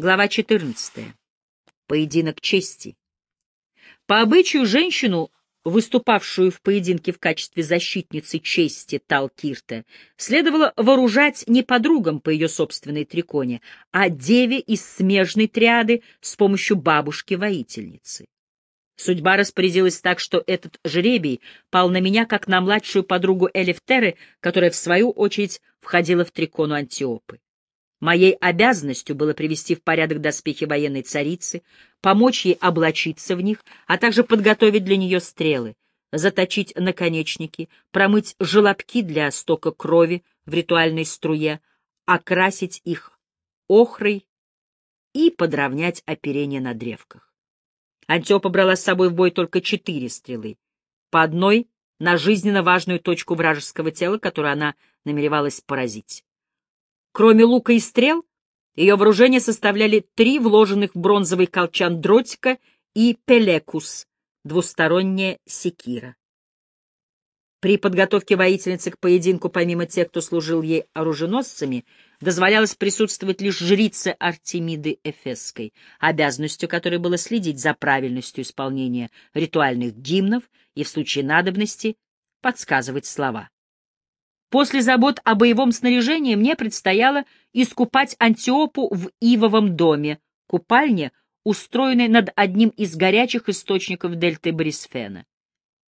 Глава 14. Поединок чести. По обычаю женщину, выступавшую в поединке в качестве защитницы чести Талкирта, следовало вооружать не подругам по ее собственной триконе, а деве из смежной триады с помощью бабушки-воительницы. Судьба распорядилась так, что этот жребий пал на меня, как на младшую подругу Элифтеры, которая, в свою очередь, входила в трикону Антиопы. Моей обязанностью было привести в порядок доспехи военной царицы, помочь ей облачиться в них, а также подготовить для нее стрелы, заточить наконечники, промыть желобки для стока крови в ритуальной струе, окрасить их охрой и подровнять оперение на древках. Антиопа брала с собой в бой только четыре стрелы, по одной на жизненно важную точку вражеского тела, которую она намеревалась поразить. Кроме лука и стрел, ее вооружение составляли три вложенных в бронзовый колчан дротика и пелекус, двусторонняя секира. При подготовке воительницы к поединку, помимо тех, кто служил ей оруженосцами, дозволялось присутствовать лишь жрице Артемиды Эфесской, обязанностью которой было следить за правильностью исполнения ритуальных гимнов и в случае надобности подсказывать слова. После забот о боевом снаряжении мне предстояло искупать Антиопу в Ивовом доме, купальне, устроенной над одним из горячих источников дельты Брисфена,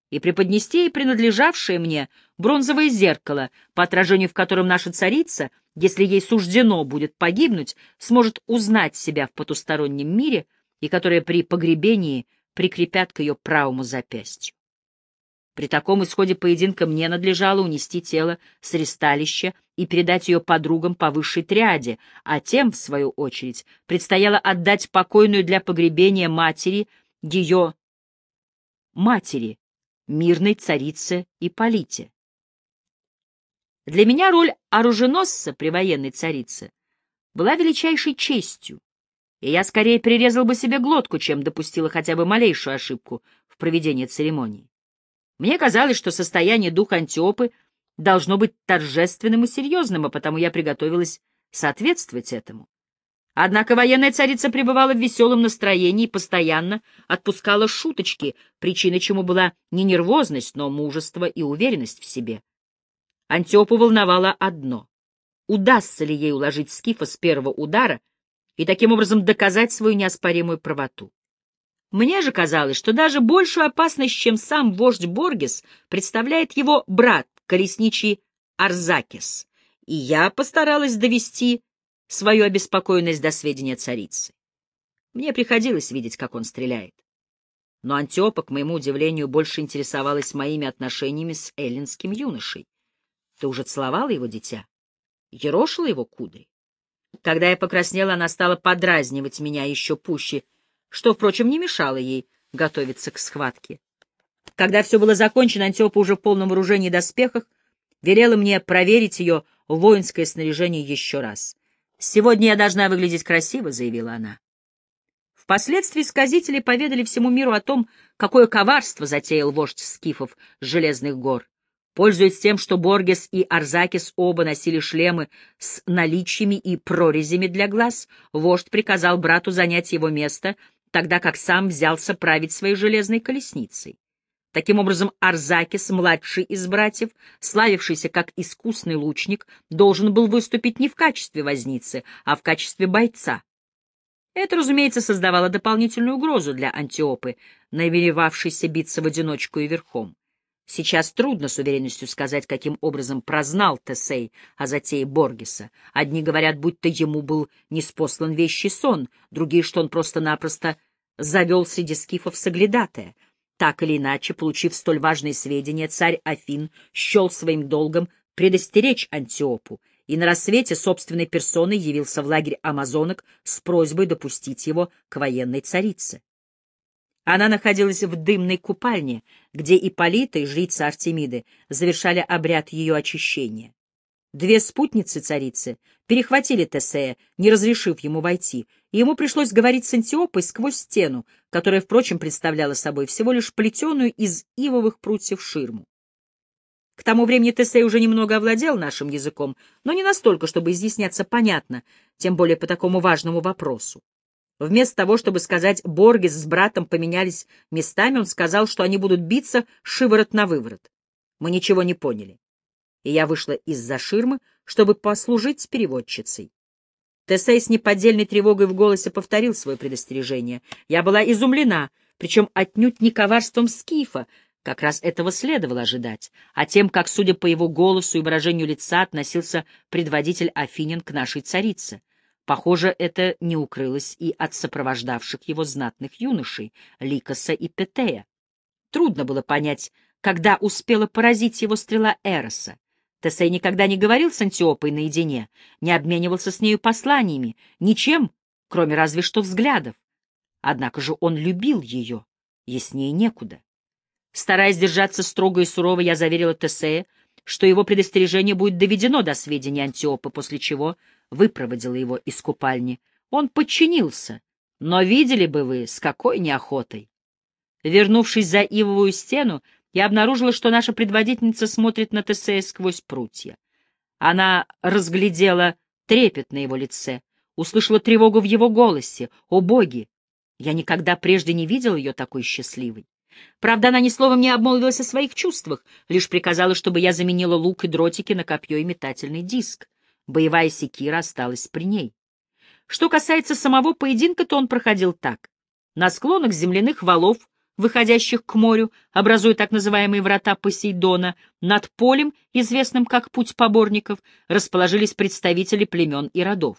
и преподнести ей принадлежавшее мне бронзовое зеркало, по отражению в котором наша царица, если ей суждено будет погибнуть, сможет узнать себя в потустороннем мире и которое при погребении прикрепят к ее правому запястью. При таком исходе поединка мне надлежало унести тело с ресталища и передать ее подругам по высшей триаде, а тем, в свою очередь, предстояло отдать покойную для погребения матери ее матери, мирной царице Ипполите. Для меня роль оруженосца при военной царице была величайшей честью, и я скорее перерезал бы себе глотку, чем допустила хотя бы малейшую ошибку в проведении церемонии. Мне казалось, что состояние духа Антиопы должно быть торжественным и серьезным, а потому я приготовилась соответствовать этому. Однако военная царица пребывала в веселом настроении и постоянно отпускала шуточки, причиной чему была не нервозность, но мужество и уверенность в себе. Антиопу волновало одно — удастся ли ей уложить Скифа с первого удара и таким образом доказать свою неоспоримую правоту. Мне же казалось, что даже большую опасность, чем сам вождь Боргес, представляет его брат, колесничий Арзакис, и я постаралась довести свою обеспокоенность до сведения царицы. Мне приходилось видеть, как он стреляет. Но Антиопа, к моему удивлению, больше интересовалась моими отношениями с эллинским юношей. Ты уже целовала его, дитя? Ерошила его кудри? Когда я покраснела, она стала подразнивать меня еще пуще — что, впрочем, не мешало ей готовиться к схватке. Когда все было закончено, Антиопа уже в полном вооружении и доспехах велела мне проверить ее воинское снаряжение еще раз. «Сегодня я должна выглядеть красиво», — заявила она. Впоследствии сказители поведали всему миру о том, какое коварство затеял вождь скифов с Железных гор. Пользуясь тем, что Боргес и Арзакис оба носили шлемы с наличиями и прорезями для глаз, вождь приказал брату занять его место — тогда как сам взялся править своей железной колесницей. Таким образом, Арзакис, младший из братьев, славившийся как искусный лучник, должен был выступить не в качестве возницы, а в качестве бойца. Это, разумеется, создавало дополнительную угрозу для Антиопы, намеревавшейся биться в одиночку и верхом. Сейчас трудно с уверенностью сказать, каким образом прознал Тесей о затее Боргеса. Одни говорят, будто ему был неспослан вещий сон, другие, что он просто-напросто завел среди скифов соглядатая. Так или иначе, получив столь важные сведения, царь Афин счел своим долгом предостеречь Антиопу, и на рассвете собственной персоной явился в лагерь амазонок с просьбой допустить его к военной царице. Она находилась в дымной купальне, где Ипполита и жрица Артемиды завершали обряд ее очищения. Две спутницы царицы перехватили Тесея, не разрешив ему войти, и ему пришлось говорить с Антиопой сквозь стену, которая, впрочем, представляла собой всего лишь плетеную из ивовых прутьев ширму. К тому времени Тесей уже немного овладел нашим языком, но не настолько, чтобы изъясняться понятно, тем более по такому важному вопросу. Вместо того, чтобы сказать «Боргес с братом поменялись местами», он сказал, что они будут биться шиворот на выворот. Мы ничего не поняли. И я вышла из-за ширмы, чтобы послужить переводчицей. Тесей с неподдельной тревогой в голосе повторил свое предостережение. Я была изумлена, причем отнюдь не коварством Скифа, как раз этого следовало ожидать, а тем, как, судя по его голосу и выражению лица, относился предводитель Афинин к нашей царице. Похоже, это не укрылось и от сопровождавших его знатных юношей, Ликоса и Петея. Трудно было понять, когда успела поразить его стрела Эроса. Тесей никогда не говорил с Антиопой наедине, не обменивался с нею посланиями, ничем, кроме разве что взглядов. Однако же он любил ее, яснее некуда. Стараясь держаться строго и сурово, я заверила Тесея, что его предостережение будет доведено до сведения Антиопа, после чего выпроводила его из купальни. Он подчинился, но видели бы вы, с какой неохотой. Вернувшись за ивовую стену, я обнаружила, что наша предводительница смотрит на Тесея сквозь прутья. Она разглядела трепет на его лице, услышала тревогу в его голосе. О, боги! Я никогда прежде не видел ее такой счастливой. Правда, она ни словом не обмолвилась о своих чувствах, лишь приказала, чтобы я заменила лук и дротики на копье и метательный диск. Боевая секира осталась при ней. Что касается самого поединка, то он проходил так. На склонах земляных валов, выходящих к морю, образуя так называемые врата Посейдона, над полем, известным как Путь поборников, расположились представители племен и родов.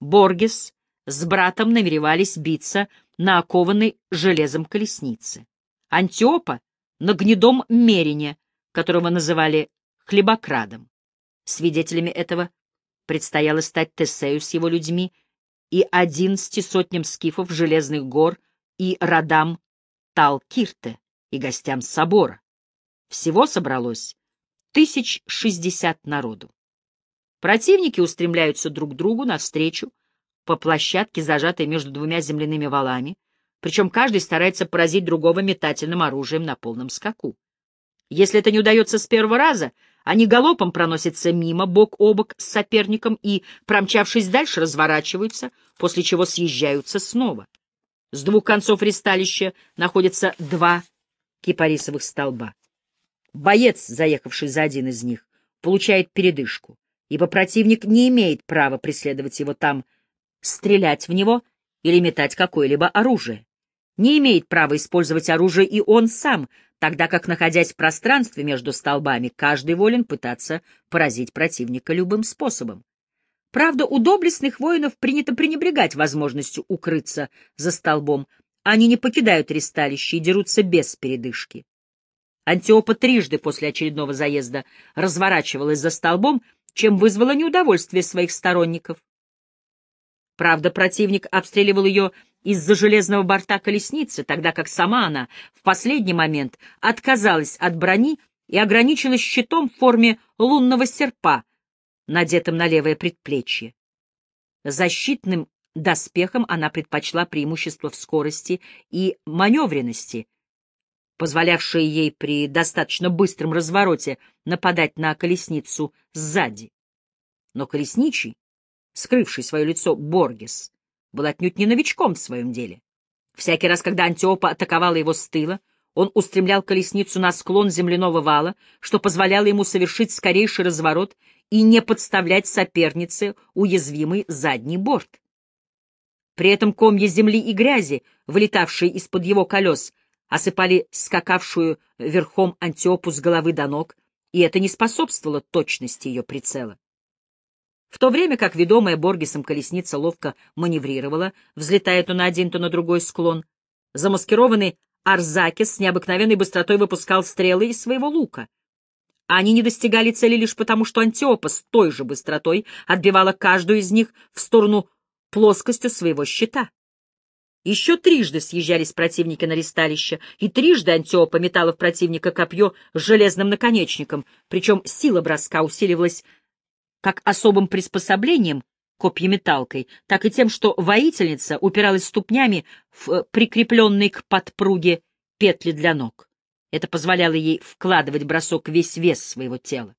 Боргес с братом намеревались биться на окованной железом колеснице. Антиопа на гнедом мерине, которого называли хлебокрадом. Свидетелями этого предстояло стать Тесею с его людьми и одиннадцати сотням скифов Железных гор и родам Талкирте и гостям собора. Всего собралось тысяч шестьдесят народу. Противники устремляются друг другу навстречу по площадке, зажатой между двумя земляными валами, причем каждый старается поразить другого метательным оружием на полном скаку. Если это не удается с первого раза, они галопом проносятся мимо, бок о бок с соперником и, промчавшись дальше, разворачиваются, после чего съезжаются снова. С двух концов ристалища находятся два кипарисовых столба. Боец, заехавший за один из них, получает передышку, ибо противник не имеет права преследовать его там, стрелять в него или метать какое-либо оружие не имеет права использовать оружие и он сам, тогда как, находясь в пространстве между столбами, каждый волен пытаться поразить противника любым способом. Правда, у доблестных воинов принято пренебрегать возможностью укрыться за столбом. Они не покидают ристалище и дерутся без передышки. Антиопа трижды после очередного заезда разворачивалась за столбом, чем вызвала неудовольствие своих сторонников. Правда, противник обстреливал ее из-за железного борта колесницы, тогда как сама она в последний момент отказалась от брони и ограничилась щитом в форме лунного серпа, надетым на левое предплечье. Защитным доспехом она предпочла преимущество в скорости и маневренности, позволявшие ей при достаточно быстром развороте нападать на колесницу сзади. Но колесничий, скрывший свое лицо Боргес, был отнюдь не новичком в своем деле. Всякий раз, когда Антиопа атаковала его с тыла, он устремлял колесницу на склон земляного вала, что позволяло ему совершить скорейший разворот и не подставлять сопернице уязвимый задний борт. При этом комья земли и грязи, вылетавшие из-под его колес, осыпали скакавшую верхом Антиопу с головы до ног, и это не способствовало точности ее прицела. В то время как ведомая Боргесом колесница ловко маневрировала, взлетая то на один, то на другой склон, замаскированный Арзакис с необыкновенной быстротой выпускал стрелы из своего лука. Они не достигали цели лишь потому, что Антиопа с той же быстротой отбивала каждую из них в сторону плоскостью своего щита. Еще трижды съезжались противники на ристалище, и трижды Антиопа метала в противника копье с железным наконечником, причем сила броска усиливалась как особым приспособлением, копьеметалкой, так и тем, что воительница упиралась ступнями в прикрепленные к подпруге петли для ног. Это позволяло ей вкладывать бросок весь вес своего тела.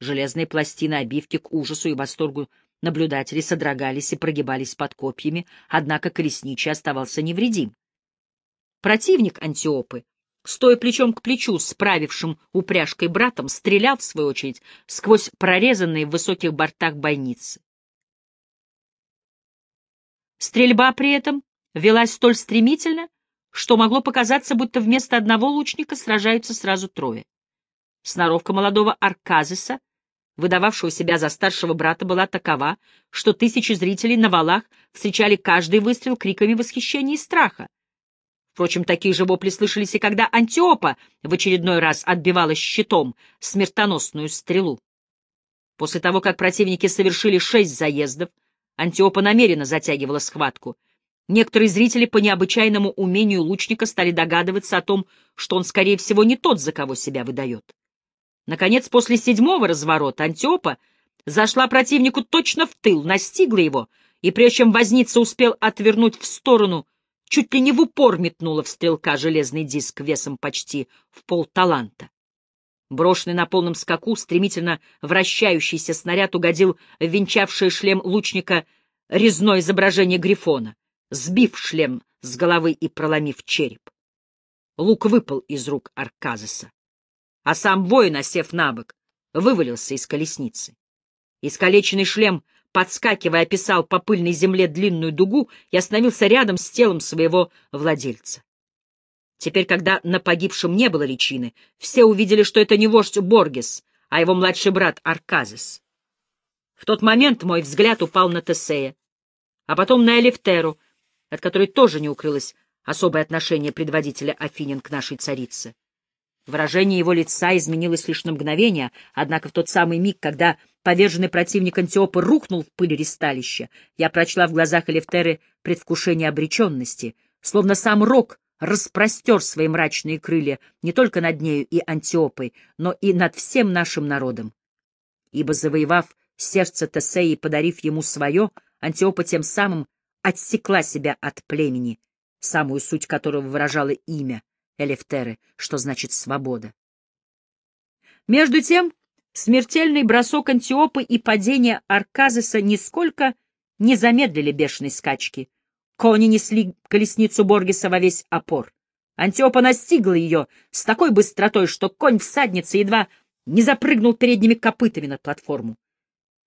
Железные пластины обивки к ужасу и восторгу наблюдателей содрогались и прогибались под копьями, однако колесничий оставался невредим. Противник Антиопы, стоя плечом к плечу с правившим упряжкой братом, стрелял, в свою очередь, сквозь прорезанные в высоких бортах бойницы. Стрельба при этом велась столь стремительно, что могло показаться, будто вместо одного лучника сражаются сразу трое. Сноровка молодого Арказиса, выдававшего себя за старшего брата, была такова, что тысячи зрителей на валах встречали каждый выстрел криками восхищения и страха. Впрочем, такие же вопли слышались и когда Антиопа в очередной раз отбивала щитом смертоносную стрелу. После того, как противники совершили шесть заездов, Антиопа намеренно затягивала схватку — Некоторые зрители по необычайному умению лучника стали догадываться о том, что он, скорее всего, не тот, за кого себя выдает. Наконец, после седьмого разворота Антиопа зашла противнику точно в тыл, настигла его, и прежде чем возница успел отвернуть в сторону, чуть ли не в упор метнула в стрелка железный диск весом почти в полталанта. Брошенный на полном скаку, стремительно вращающийся снаряд угодил в венчавшее шлем лучника резное изображение грифона сбив шлем с головы и проломив череп. Лук выпал из рук Арказеса, а сам воин, осев на бок, вывалился из колесницы. Искалеченный шлем, подскакивая, описал по пыльной земле длинную дугу и остановился рядом с телом своего владельца. Теперь, когда на погибшем не было личины, все увидели, что это не вождь Боргес, а его младший брат Арказес. В тот момент мой взгляд упал на Тесея, а потом на Элифтеру, от которой тоже не укрылось особое отношение предводителя Афинин к нашей царице. Выражение его лица изменилось лишь на мгновение, однако в тот самый миг, когда поверженный противник Антиопа рухнул в пыль ристалища, я прочла в глазах Элефтеры предвкушение обреченности, словно сам Рок распростер свои мрачные крылья не только над нею и Антиопой, но и над всем нашим народом. Ибо, завоевав сердце Тесеи и подарив ему свое, Антиопа тем самым отсекла себя от племени, самую суть которого выражало имя Элефтеры, что значит «свобода». Между тем, смертельный бросок Антиопы и падение Арказиса нисколько не замедлили бешеной скачки. Кони несли колесницу Боргеса во весь опор. Антиопа настигла ее с такой быстротой, что конь всадницы едва не запрыгнул передними копытами на платформу.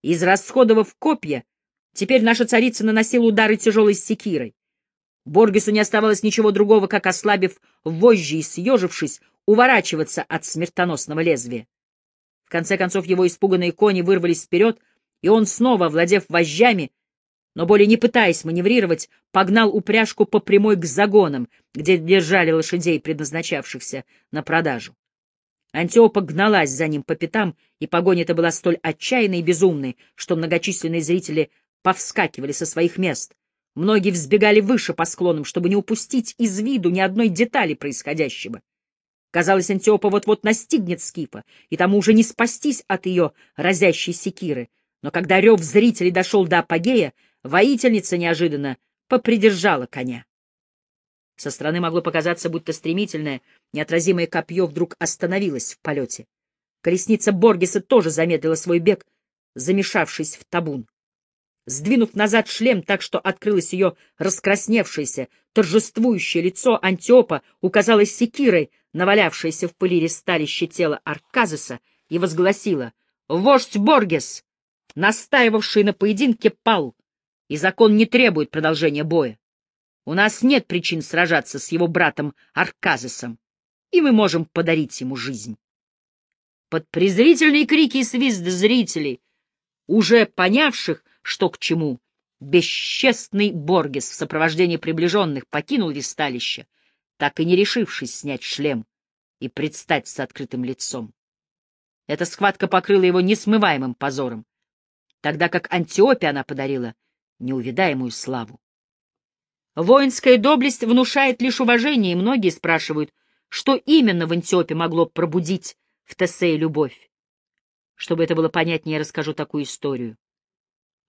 Израсходовав копья, Теперь наша царица наносила удары тяжелой секирой. Боргесу не оставалось ничего другого, как, ослабив вожжи и съежившись, уворачиваться от смертоносного лезвия. В конце концов его испуганные кони вырвались вперед, и он снова, владев вожжами, но более не пытаясь маневрировать, погнал упряжку по прямой к загонам, где держали лошадей, предназначавшихся на продажу. Антиопа гналась за ним по пятам, и погоня эта была столь отчаянной и безумной, что многочисленные зрители повскакивали со своих мест. Многие взбегали выше по склонам, чтобы не упустить из виду ни одной детали происходящего. Казалось, Антиопа вот-вот настигнет Скипа, и тому уже не спастись от ее разящей секиры. Но когда рев зрителей дошел до апогея, воительница неожиданно попридержала коня. Со стороны могло показаться, будто стремительное, неотразимое копье вдруг остановилось в полете. Колесница Боргеса тоже замедлила свой бег, замешавшись в табун. Сдвинув назад шлем так, что открылось ее раскрасневшееся, торжествующее лицо, Антиопа указалась секирой, навалявшееся в пыли ресталище тело Арказеса, и возгласила «Вождь Боргес, настаивавший на поединке, пал, и закон не требует продолжения боя. У нас нет причин сражаться с его братом Арказесом, и мы можем подарить ему жизнь». Под презрительные крики и свист зрителей, уже понявших, что к чему. Бесчестный Боргес в сопровождении приближенных покинул листалище, так и не решившись снять шлем и предстать с открытым лицом. Эта схватка покрыла его несмываемым позором, тогда как Антиопе она подарила неувидаемую славу. Воинская доблесть внушает лишь уважение, и многие спрашивают, что именно в Антиопе могло пробудить в Тесее любовь. Чтобы это было понятнее, я расскажу такую историю.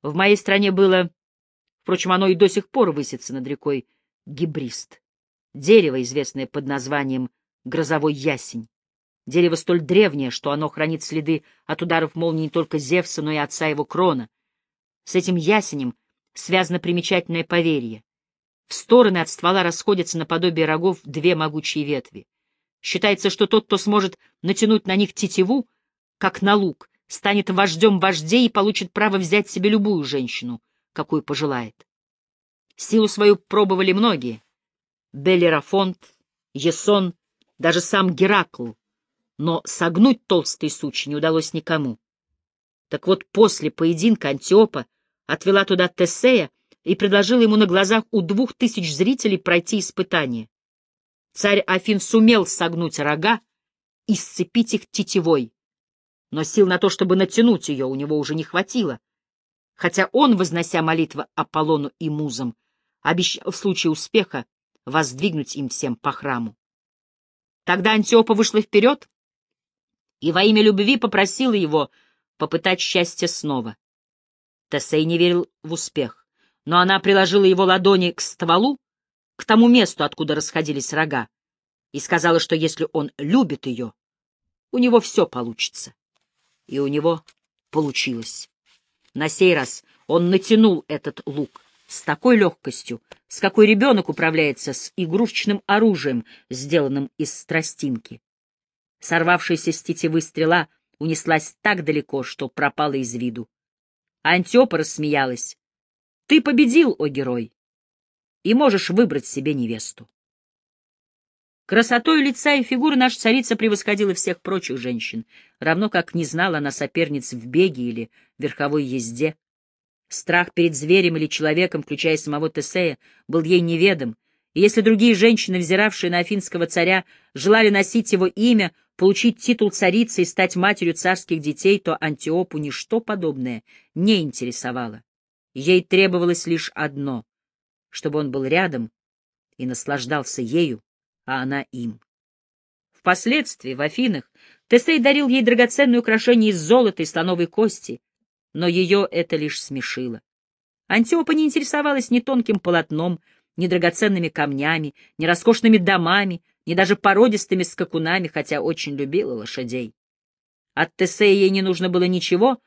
В моей стране было... Впрочем, оно и до сих пор высится над рекой Гибрист. Дерево, известное под названием грозовой ясень. Дерево столь древнее, что оно хранит следы от ударов молнии не только Зевса, но и отца его Крона. С этим ясенем связано примечательное поверье. В стороны от ствола расходятся наподобие рогов две могучие ветви. Считается, что тот, кто сможет натянуть на них тетиву, как на лук, станет вождем вождей и получит право взять себе любую женщину, какую пожелает. Силу свою пробовали многие. Белерафонт, Есон, даже сам Геракл, но согнуть толстый суч не удалось никому. Так вот, после поединка Антиопа отвела туда Тесея и предложила ему на глазах у двух тысяч зрителей пройти испытание. Царь Афин сумел согнуть рога и сцепить их тетивой, но сил на то, чтобы натянуть ее, у него уже не хватило, хотя он, вознося молитвы Аполлону и музам, обещал в случае успеха воздвигнуть им всем по храму. Тогда Антиопа вышла вперед и во имя любви попросила его попытать счастье снова. Тесей не верил в успех, но она приложила его ладони к стволу, к тому месту, откуда расходились рога, и сказала, что если он любит ее, у него все получится. И у него получилось. На сей раз он натянул этот лук с такой легкостью, с какой ребенок управляется с игрушечным оружием, сделанным из страстинки. Сорвавшаяся с тетивы стрела унеслась так далеко, что пропала из виду. Антиопа рассмеялась. «Ты победил, о герой, и можешь выбрать себе невесту». Красотой лица и фигуры наша царица превосходила всех прочих женщин, равно как не знала она соперниц в беге или верховой езде. Страх перед зверем или человеком, включая самого Тесея, был ей неведом, и если другие женщины, взиравшие на афинского царя, желали носить его имя, получить титул царицы и стать матерью царских детей, то Антиопу ничто подобное не интересовало. Ей требовалось лишь одно — чтобы он был рядом и наслаждался ею, а она им. Впоследствии в Афинах Тесей дарил ей драгоценные украшения из золота и слоновой кости, но ее это лишь смешило. Антиопа не интересовалась ни тонким полотном, ни драгоценными камнями, ни роскошными домами, ни даже породистыми скакунами, хотя очень любила лошадей. От Тесея ей не нужно было ничего,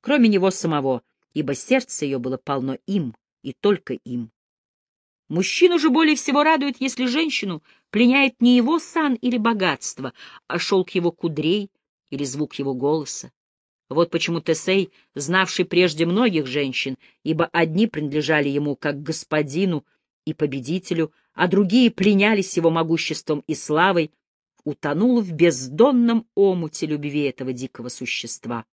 кроме него самого, ибо сердце ее было полно им и только им. Мужчину же более всего радует, если женщину пленяет не его сан или богатство, а шелк его кудрей или звук его голоса. Вот почему Тесей, знавший прежде многих женщин, ибо одни принадлежали ему как господину и победителю, а другие пленялись его могуществом и славой, утонул в бездонном омуте любви этого дикого существа.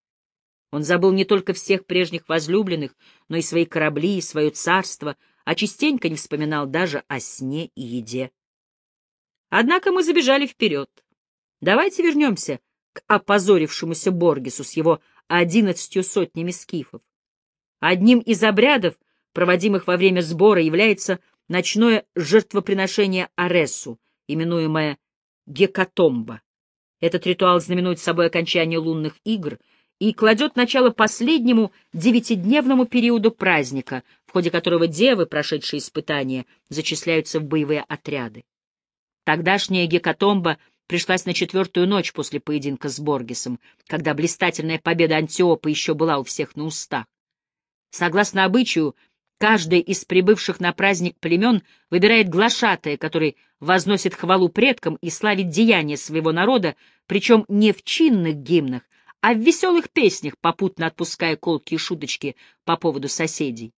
Он забыл не только всех прежних возлюбленных, но и свои корабли, и свое царство, а частенько не вспоминал даже о сне и еде. Однако мы забежали вперед. Давайте вернемся к опозорившемуся Боргесу с его одиннадцатью сотнями скифов. Одним из обрядов, проводимых во время сбора, является ночное жертвоприношение Аресу, именуемое Гекатомба. Этот ритуал знаменует собой окончание лунных игр и кладет начало последнему девятидневному периоду праздника, в ходе которого девы, прошедшие испытания, зачисляются в боевые отряды. Тогдашняя Гекатомба пришлась на четвертую ночь после поединка с Боргесом, когда блистательная победа Антиопа еще была у всех на устах. Согласно обычаю, Каждый из прибывших на праздник племен выбирает глашатая, который возносит хвалу предкам и славит деяния своего народа, причем не в чинных гимнах, а в веселых песнях, попутно отпуская колки и шуточки по поводу соседей.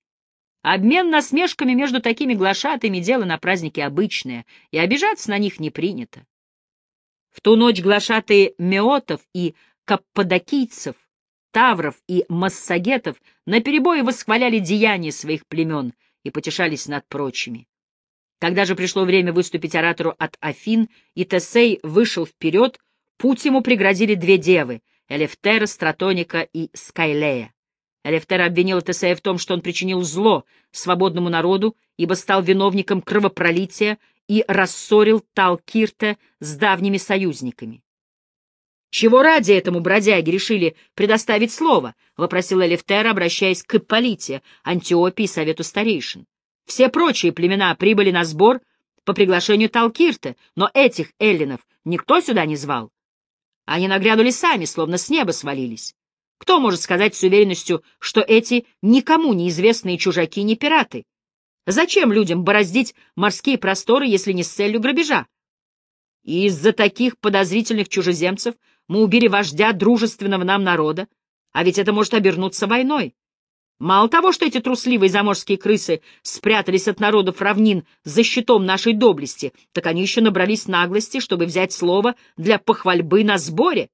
Обмен насмешками между такими глашатами — дело на празднике обычное, и обижаться на них не принято. В ту ночь глашатые меотов и каппадокийцев тавров и массагетов наперебой восхваляли деяния своих племен и потешались над прочими. Когда же пришло время выступить оратору от Афин, и Тесей вышел вперед, путь ему преградили две девы — Элефтера, Стратоника и Скайлея. Элефтера обвинила Тесея в том, что он причинил зло свободному народу, ибо стал виновником кровопролития и рассорил Талкирте с давними союзниками. «Чего ради этому бродяге решили предоставить слово?» — вопросил Элифтер, обращаясь к Ипполите, Антиопии и Совету старейшин. «Все прочие племена прибыли на сбор по приглашению Талкирта, но этих эллинов никто сюда не звал. Они нагрянули сами, словно с неба свалились. Кто может сказать с уверенностью, что эти никому неизвестные чужаки не пираты? Зачем людям бороздить морские просторы, если не с целью грабежа? Из-за таких подозрительных чужеземцев мы убили вождя дружественного нам народа, а ведь это может обернуться войной. Мало того, что эти трусливые заморские крысы спрятались от народов равнин за щитом нашей доблести, так они еще набрались наглости, чтобы взять слово для похвальбы на сборе.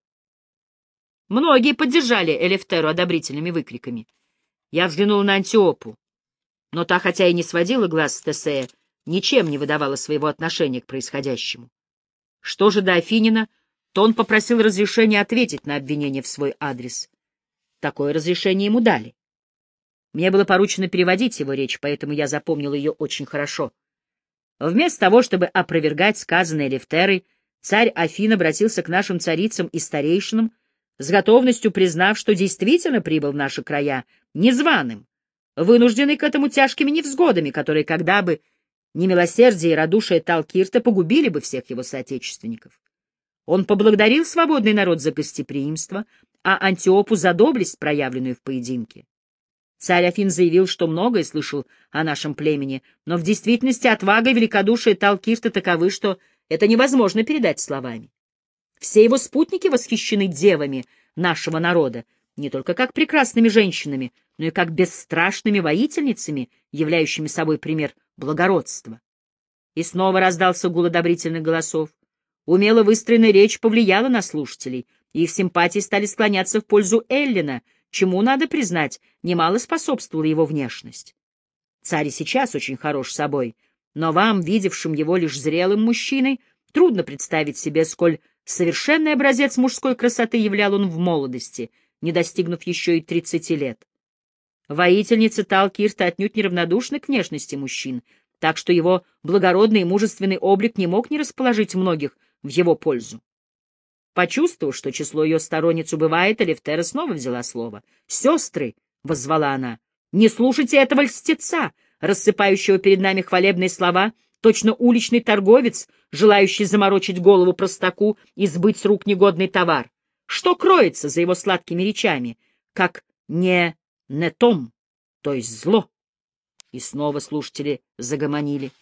Многие поддержали Элефтеру одобрительными выкриками. Я взглянул на Антиопу, но та, хотя и не сводила глаз с Тесея, ничем не выдавала своего отношения к происходящему. Что же до Афинина, то он попросил разрешения ответить на обвинение в свой адрес. Такое разрешение ему дали. Мне было поручено переводить его речь, поэтому я запомнил ее очень хорошо. Вместо того, чтобы опровергать сказанное Левтерой, царь Афин обратился к нашим царицам и старейшинам, с готовностью признав, что действительно прибыл в наши края незваным, вынужденный к этому тяжкими невзгодами, которые, когда бы не милосердие и радушие Талкирта, погубили бы всех его соотечественников. Он поблагодарил свободный народ за гостеприимство, а Антиопу за доблесть, проявленную в поединке. Царь Афин заявил, что многое слышал о нашем племени, но в действительности отвага и великодушие Талкирта таковы, что это невозможно передать словами. Все его спутники восхищены девами нашего народа, не только как прекрасными женщинами, но и как бесстрашными воительницами, являющими собой пример благородства. И снова раздался гул одобрительных голосов. Умело выстроенная речь повлияла на слушателей, и их симпатии стали склоняться в пользу Эллина — чему, надо признать, немало способствовала его внешность. Царь сейчас очень хорош собой, но вам, видевшим его лишь зрелым мужчиной, трудно представить себе, сколь совершенный образец мужской красоты являл он в молодости, не достигнув еще и тридцати лет. Воительница Талкирта отнюдь неравнодушна к внешности мужчин, так что его благородный и мужественный облик не мог не расположить многих в его пользу. Почувствовав, что число ее сторонниц убывает, Элифтера снова взяла слово. «Сестры!» — воззвала она. «Не слушайте этого льстеца, рассыпающего перед нами хвалебные слова, точно уличный торговец, желающий заморочить голову простаку и сбыть с рук негодный товар. Что кроется за его сладкими речами, как не нетом, то есть зло?» И снова слушатели загомонили.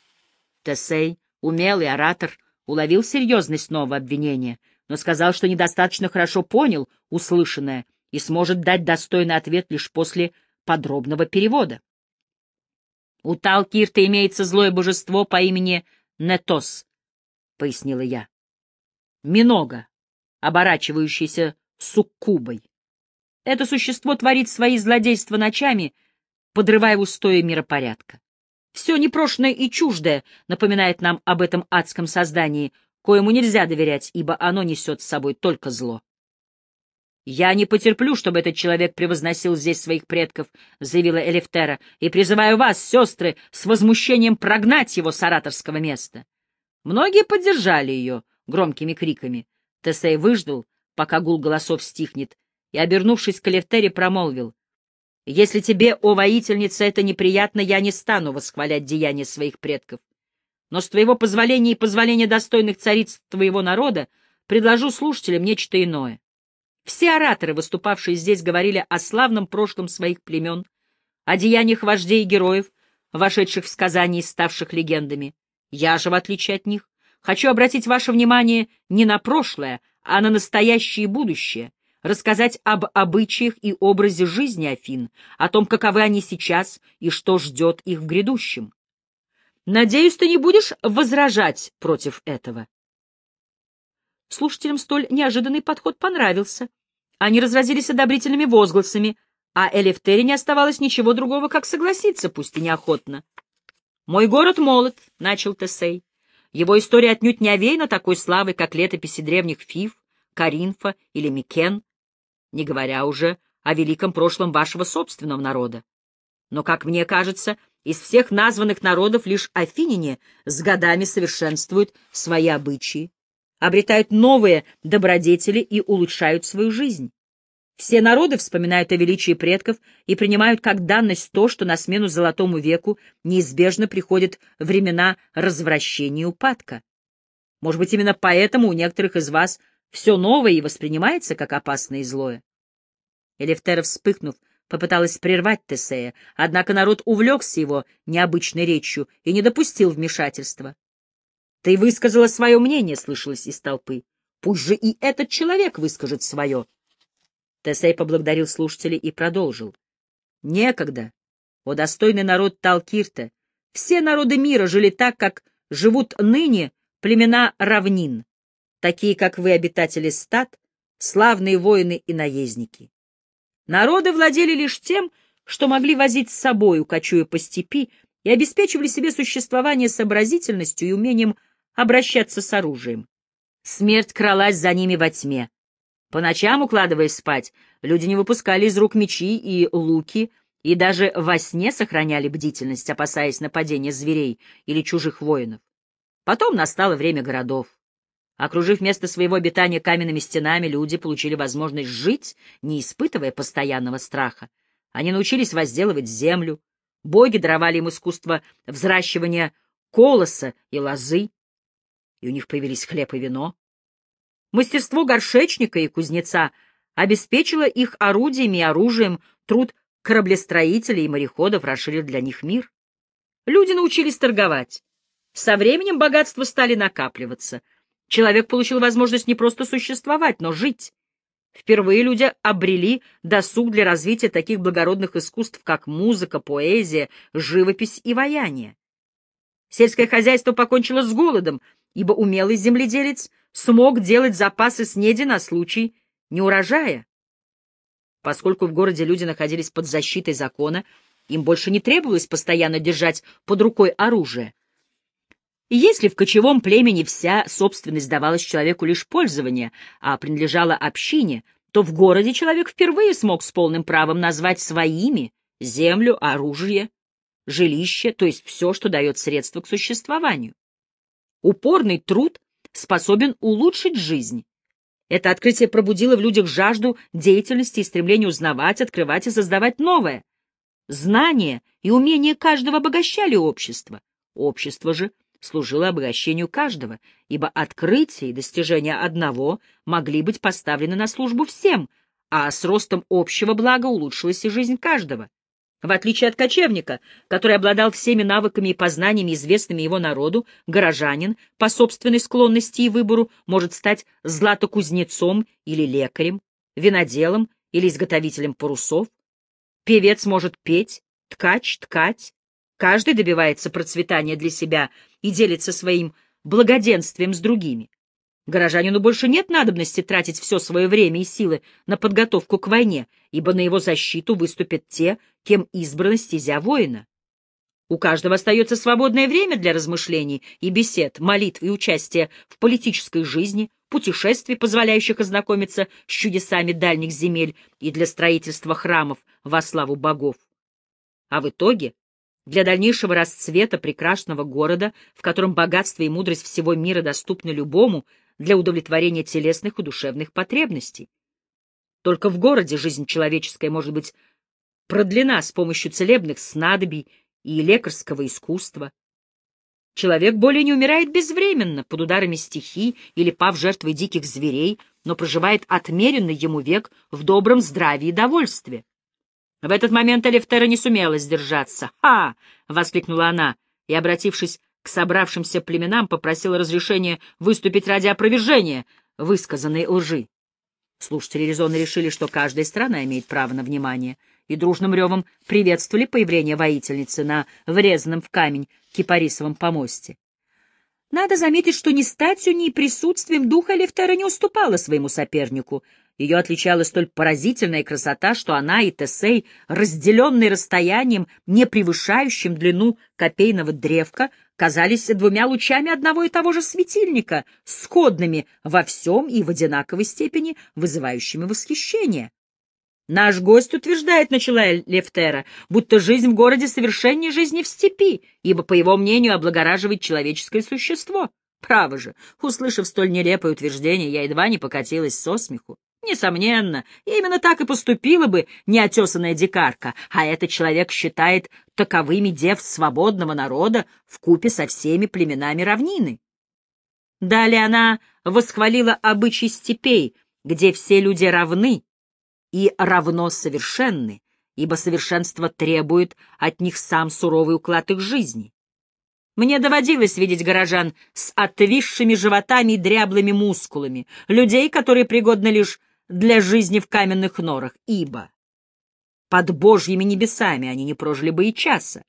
Тесей, умелый оратор, уловил серьезность нового обвинения — но сказал, что недостаточно хорошо понял услышанное и сможет дать достойный ответ лишь после подробного перевода. «У Талкирта имеется злое божество по имени Нетос», — пояснила я. «Минога, оборачивающийся суккубой. Это существо творит свои злодейства ночами, подрывая устои миропорядка. Все непрошенное и чуждое напоминает нам об этом адском создании — коему нельзя доверять, ибо оно несет с собой только зло. «Я не потерплю, чтобы этот человек превозносил здесь своих предков», — заявила Элефтера, «и призываю вас, сестры, с возмущением прогнать его с ораторского места». Многие поддержали ее громкими криками. Тесей выждал, пока гул голосов стихнет, и, обернувшись к Элефтере, промолвил, «Если тебе, о воительница, это неприятно, я не стану восхвалять деяния своих предков. Но с твоего позволения и позволения достойных цариц твоего народа предложу слушателям нечто иное. Все ораторы, выступавшие здесь, говорили о славном прошлом своих племен, о деяниях вождей и героев, вошедших в сказания и ставших легендами. Я же, в отличие от них, хочу обратить ваше внимание не на прошлое, а на настоящее и будущее, рассказать об обычаях и образе жизни Афин, о том, каковы они сейчас и что ждет их в грядущем. Надеюсь, ты не будешь возражать против этого. Слушателям столь неожиданный подход понравился. Они разразились одобрительными возгласами, а Элефтере не оставалось ничего другого, как согласиться, пусть и неохотно. «Мой город молод», — начал Тесей. «Его история отнюдь не овеяна такой славой, как летописи древних Фив, Каринфа или Микен, не говоря уже о великом прошлом вашего собственного народа. Но, как мне кажется, из всех названных народов лишь афиняне с годами совершенствуют свои обычаи, обретают новые добродетели и улучшают свою жизнь. Все народы вспоминают о величии предков и принимают как данность то, что на смену Золотому веку неизбежно приходят времена развращения и упадка. Может быть, именно поэтому у некоторых из вас все новое и воспринимается как опасное и злое. Элефтера, вспыхнув, попыталась прервать Тесея, однако народ увлекся его необычной речью и не допустил вмешательства. «Ты высказала свое мнение», — слышалось из толпы. «Пусть же и этот человек выскажет свое». Тесей поблагодарил слушателей и продолжил. «Некогда, о достойный народ Талкирта, все народы мира жили так, как живут ныне племена равнин, такие, как вы, обитатели стад, славные воины и наездники. Народы владели лишь тем, что могли возить с собой, кочуя по степи, и обеспечивали себе существование сообразительностью и умением обращаться с оружием. Смерть кралась за ними во тьме, по ночам, укладываясь спать, люди не выпускали из рук мечи и луки, и даже во сне сохраняли бдительность, опасаясь нападения зверей или чужих воинов. Потом настало время городов. Окружив место своего обитания каменными стенами, люди получили возможность жить, не испытывая постоянного страха. Они научились возделывать землю, боги даровали им искусство взращивания колоса и лозы, и у них появились хлеб и вино. Мастерство горшечника и кузнеца обеспечило их орудиями и оружием, труд кораблестроителей и мореходов расширил для них мир. Люди научились торговать. Со временем богатства стали накапливаться. Человек получил возможность не просто существовать, но жить. Впервые люди обрели досуг для развития таких благородных искусств, как музыка, поэзия, живопись и ваяние. Сельское хозяйство покончило с голодом, ибо умелый земледелец смог делать запасы снеди на случай неурожая. Поскольку в городе люди находились под защитой закона, им больше не требовалось постоянно держать под рукой оружие. Если в кочевом племени вся собственность давалась человеку лишь пользование, а принадлежала общине, то в городе человек впервые смог с полным правом назвать своими землю, оружие, жилище, то есть все, что дает средства к существованию. Упорный труд способен улучшить жизнь. Это открытие пробудило в людях жажду деятельности и стремление узнавать, открывать и создавать новое. Знания и умения каждого обогащали общество. Общество же служило обогащению каждого, ибо открытие и достижения одного могли быть поставлены на службу всем, а с ростом общего блага улучшилась и жизнь каждого. В отличие от кочевника, который обладал всеми навыками и познаниями, известными его народу, горожанин, по собственной склонности и выбору, может стать златокузнецом или лекарем, виноделом или изготовителем парусов. Певец может петь, ткач — ткать. Каждый добивается процветания для себя и делится своим благоденствием с другими. Горожанину больше нет надобности тратить все свое время и силы на подготовку к войне, ибо на его защиту выступят те, кем избрана стезя воина. У каждого остается свободное время для размышлений и бесед, молитв и участия в политической жизни, путешествий, позволяющих ознакомиться с чудесами дальних земель и для строительства храмов во славу богов. А в итоге для дальнейшего расцвета прекрасного города, в котором богатство и мудрость всего мира доступны любому, для удовлетворения телесных и душевных потребностей. Только в городе жизнь человеческая может быть продлена с помощью целебных снадобий и лекарского искусства. Человек более не умирает безвременно, под ударами стихий или пав жертвой диких зверей, но проживает отмеренный ему век в добром здравии и довольстве. В этот момент Элефтера не сумела сдержаться. «Ха!» — воскликнула она, и, обратившись к собравшимся племенам попросил разрешения выступить ради опровержения высказанной лжи. Слушатели резонно решили, что каждая страна имеет право на внимание, и дружным ревом приветствовали появление воительницы на врезанном в камень кипарисовом помосте. Надо заметить, что ни статью, ни присутствием духа Лефтера не уступала своему сопернику — ее отличала столь поразительная красота, что она и Тесей, разделенные расстоянием, не превышающим длину копейного древка, казались двумя лучами одного и того же светильника, сходными во всем и в одинаковой степени вызывающими восхищение. Наш гость утверждает, начала Лефтера, будто жизнь в городе совершеннее жизни в степи, ибо, по его мнению, облагораживает человеческое существо. Право же, услышав столь нелепое утверждение, я едва не покатилась со смеху. Несомненно, именно так и поступила бы неотесанная дикарка, а этот человек считает таковыми дев свободного народа в купе со всеми племенами равнины. Далее она восхвалила обычай степей, где все люди равны и равно совершенны, ибо совершенство требует от них сам суровый уклад их жизни. Мне доводилось видеть горожан с отвисшими животами и дряблыми мускулами, людей, которые пригодны лишь для жизни в каменных норах, ибо под божьими небесами они не прожили бы и часа.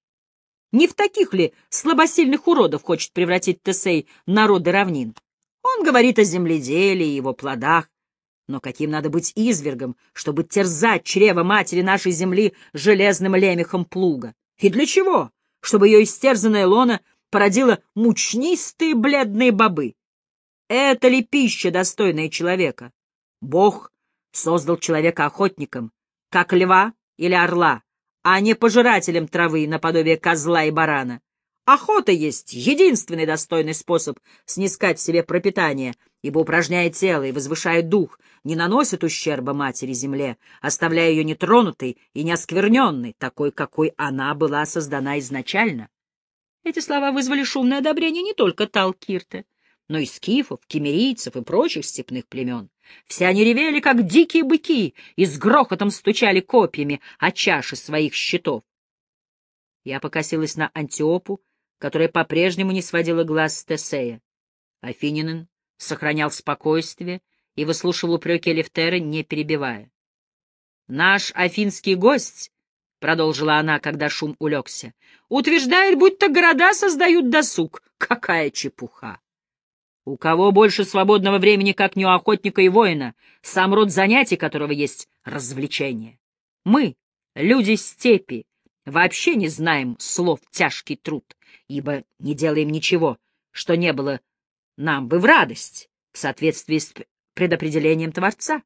Не в таких ли слабосильных уродов хочет превратить Тесей народы равнин? Он говорит о земледелии и его плодах, но каким надо быть извергом, чтобы терзать чрево матери нашей земли железным лемехом плуга? И для чего? Чтобы ее истерзанная лона породила мучнистые бледные бобы. Это ли пища, достойная человека? Бог создал человека охотником, как льва или орла, а не пожирателем травы наподобие козла и барана. Охота есть единственный достойный способ снискать себе пропитание, ибо упражняет тело и возвышает дух, не наносит ущерба матери-земле, оставляя ее нетронутой и неоскверненной, такой, какой она была создана изначально. Эти слова вызвали шумное одобрение не только Талкирта, но и скифов, кемерийцев и прочих степных племен. Все они ревели, как дикие быки, и с грохотом стучали копьями о чаши своих щитов. Я покосилась на Антиопу, которая по-прежнему не сводила глаз с Тесея. Афининин сохранял спокойствие и выслушивал упреки Элефтера, не перебивая. «Наш афинский гость», — продолжила она, когда шум улегся, — «утверждает, будто города создают досуг. Какая чепуха!» У кого больше свободного времени, как не у охотника и воина, сам род занятий которого есть развлечение? Мы, люди степи, вообще не знаем слов «тяжкий труд», ибо не делаем ничего, что не было нам бы в радость, в соответствии с предопределением Творца.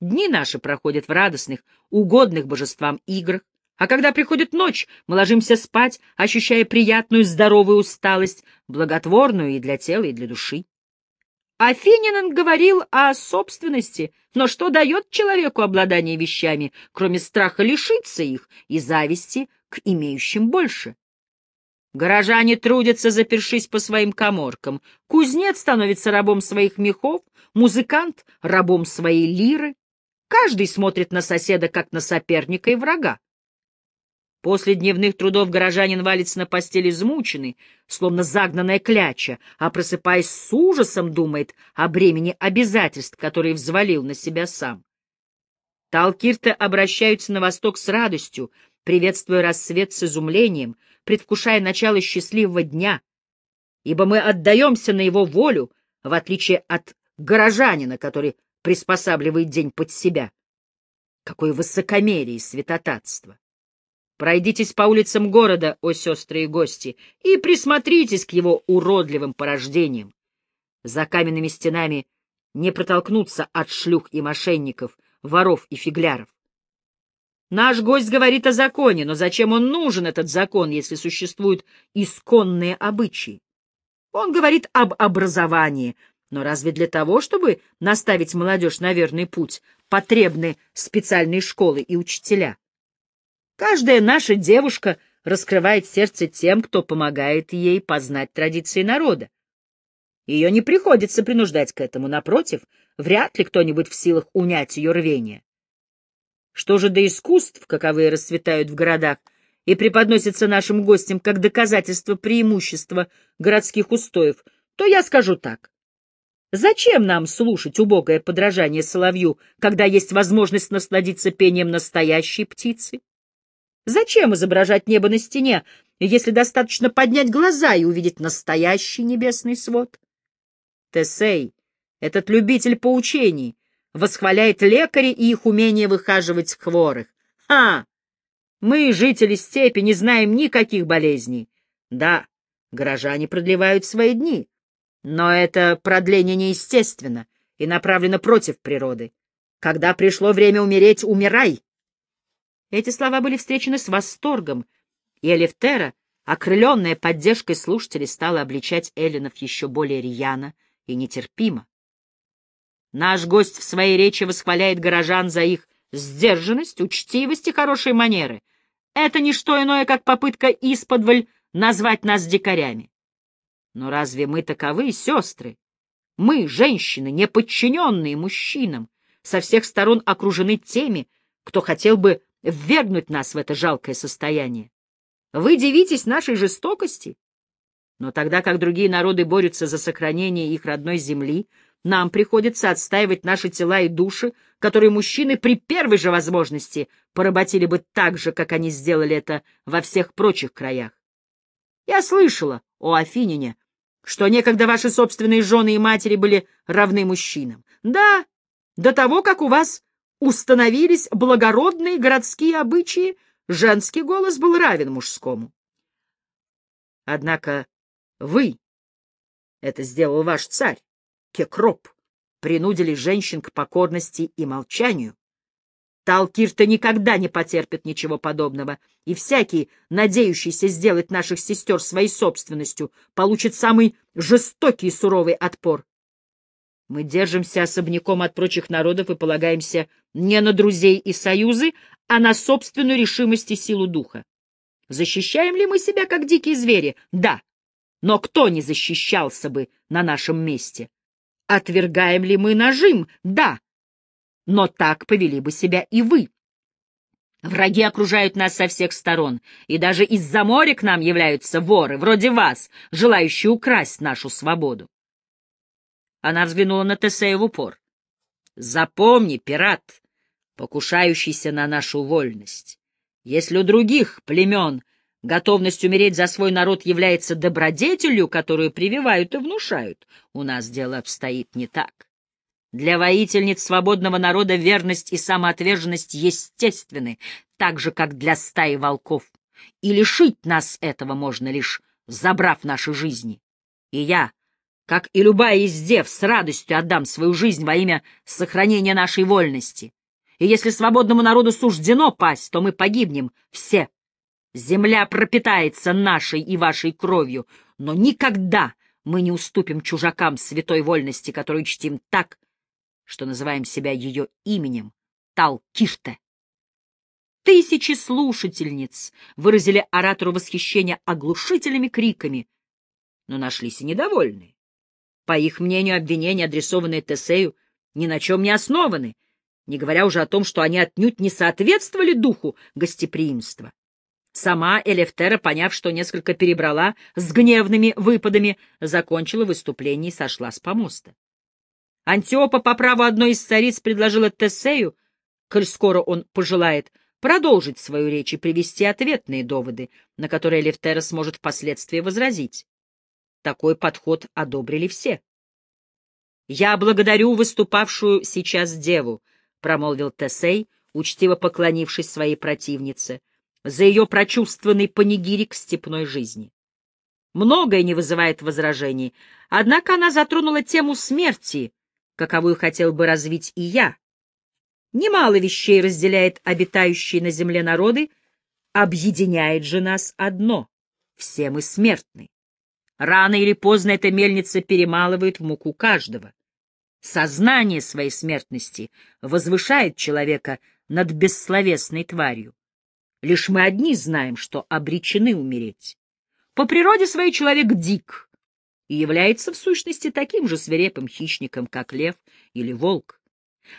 Дни наши проходят в радостных, угодных божествам играх, а когда приходит ночь, мы ложимся спать, ощущая приятную здоровую усталость, благотворную и для тела, и для души. Афинин говорил о собственности, но что дает человеку обладание вещами, кроме страха лишиться их и зависти к имеющим больше? Горожане трудятся, запершись по своим коморкам. Кузнец становится рабом своих мехов, музыкант — рабом своей лиры. Каждый смотрит на соседа, как на соперника и врага. После дневных трудов горожанин валится на постель измученный, словно загнанная кляча, а просыпаясь с ужасом думает о бремени обязательств, которые взвалил на себя сам. Талкирты обращаются на восток с радостью, приветствуя рассвет с изумлением, предвкушая начало счастливого дня, ибо мы отдаемся на его волю, в отличие от горожанина, который приспосабливает день под себя. Какое высокомерие и святотатство! Пройдитесь по улицам города, о сестры и гости, и присмотритесь к его уродливым порождениям. За каменными стенами не протолкнуться от шлюх и мошенников, воров и фигляров. Наш гость говорит о законе, но зачем он нужен, этот закон, если существуют исконные обычаи? Он говорит об образовании, но разве для того, чтобы наставить молодежь на верный путь, потребны специальные школы и учителя? Каждая наша девушка раскрывает сердце тем, кто помогает ей познать традиции народа. Ее не приходится принуждать к этому, напротив, вряд ли кто-нибудь в силах унять ее рвение. Что же до искусств, каковые расцветают в городах и преподносятся нашим гостям как доказательство преимущества городских устоев, то я скажу так. Зачем нам слушать убогое подражание соловью, когда есть возможность насладиться пением настоящей птицы? Зачем изображать небо на стене, если достаточно поднять глаза и увидеть настоящий небесный свод? Тесей, этот любитель поучений, восхваляет лекарей и их умение выхаживать хворых. Ха! Мы, жители степи, не знаем никаких болезней. Да, горожане продлевают свои дни, но это продление неестественно и направлено против природы. Когда пришло время умереть, умирай. Эти слова были встречены с восторгом, и Элифтера, окрыленная поддержкой слушателей, стала обличать эллинов еще более рьяно и нетерпимо. Наш гость в своей речи восхваляет горожан за их сдержанность, учтивость и хорошие манеры. Это не что иное, как попытка исподволь назвать нас дикарями. Но разве мы таковы, сестры? Мы, женщины, не подчиненные мужчинам, со всех сторон окружены теми, кто хотел бы ввергнуть нас в это жалкое состояние. Вы дивитесь нашей жестокости? Но тогда как другие народы борются за сохранение их родной земли, нам приходится отстаивать наши тела и души, которые мужчины при первой же возможности поработили бы так же, как они сделали это во всех прочих краях. Я слышала, о Афинине, что некогда ваши собственные жены и матери были равны мужчинам. Да, до того, как у вас установились благородные городские обычаи, женский голос был равен мужскому. Однако вы, это сделал ваш царь, Кекроп, принудили женщин к покорности и молчанию. Талкир-то никогда не потерпит ничего подобного, и всякий, надеющийся сделать наших сестер своей собственностью, получит самый жестокий и суровый отпор. Мы держимся особняком от прочих народов и полагаемся не на друзей и союзы, а на собственную решимость и силу духа. Защищаем ли мы себя, как дикие звери? Да. Но кто не защищался бы на нашем месте? Отвергаем ли мы нажим? Да. Но так повели бы себя и вы. Враги окружают нас со всех сторон, и даже из-за моря к нам являются воры, вроде вас, желающие украсть нашу свободу. Она взглянула на Тесея в упор. «Запомни, пират, покушающийся на нашу вольность, если у других племен готовность умереть за свой народ является добродетелью, которую прививают и внушают, у нас дело обстоит не так. Для воительниц свободного народа верность и самоотверженность естественны, так же, как для стаи волков, и лишить нас этого можно лишь забрав наши жизни. И я, как и любая из дев, с радостью отдам свою жизнь во имя сохранения нашей вольности. И если свободному народу суждено пасть, то мы погибнем все. Земля пропитается нашей и вашей кровью, но никогда мы не уступим чужакам святой вольности, которую чтим так, что называем себя ее именем Талкиште. Тысячи слушательниц выразили оратору восхищение оглушительными криками, но нашлись и недовольные. По их мнению, обвинения, адресованные Тесею, ни на чем не основаны, не говоря уже о том, что они отнюдь не соответствовали духу гостеприимства. Сама Элефтера, поняв, что несколько перебрала с гневными выпадами, закончила выступление и сошла с помоста. Антиопа по праву одной из цариц предложила Тесею, коль скоро он пожелает, продолжить свою речь и привести ответные доводы, на которые Элефтера сможет впоследствии возразить. Такой подход одобрили все. «Я благодарю выступавшую сейчас деву», — промолвил Тесей, учтиво поклонившись своей противнице, за ее прочувствованный панигирик степной жизни. Многое не вызывает возражений, однако она затронула тему смерти, каковую хотел бы развить и я. Немало вещей разделяет обитающие на земле народы, объединяет же нас одно — все мы смертны. Рано или поздно эта мельница перемалывает в муку каждого. Сознание своей смертности возвышает человека над бессловесной тварью. Лишь мы одни знаем, что обречены умереть. По природе своей человек дик и является в сущности таким же свирепым хищником, как лев или волк.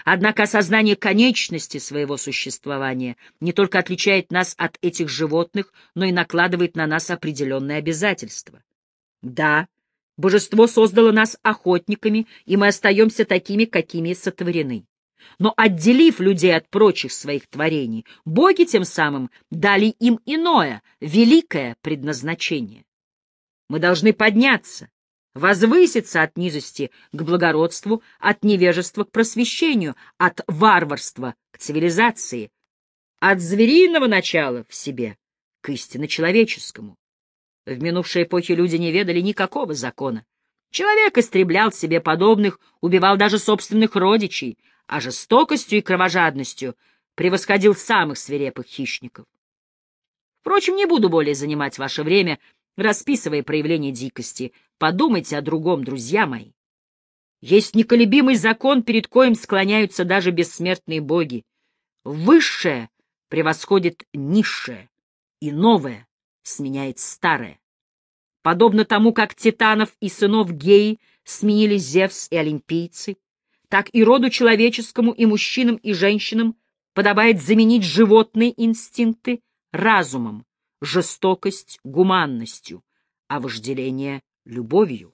Однако осознание конечности своего существования не только отличает нас от этих животных, но и накладывает на нас определенные обязательства. Да, божество создало нас охотниками, и мы остаемся такими, какими сотворены. Но отделив людей от прочих своих творений, боги тем самым дали им иное, великое предназначение. Мы должны подняться, возвыситься от низости к благородству, от невежества к просвещению, от варварства к цивилизации, от звериного начала в себе к истинно человеческому. В минувшей эпохе люди не ведали никакого закона. Человек истреблял себе подобных, убивал даже собственных родичей, а жестокостью и кровожадностью превосходил самых свирепых хищников. Впрочем, не буду более занимать ваше время, расписывая проявления дикости. Подумайте о другом, друзья мои. Есть неколебимый закон, перед коим склоняются даже бессмертные боги. Высшее превосходит низшее, и новое сменяет старое. Подобно тому, как титанов и сынов Геи сменили Зевс и олимпийцы, так и роду человеческому и мужчинам и женщинам подобает заменить животные инстинкты разумом, жестокость гуманностью, а вожделение любовью.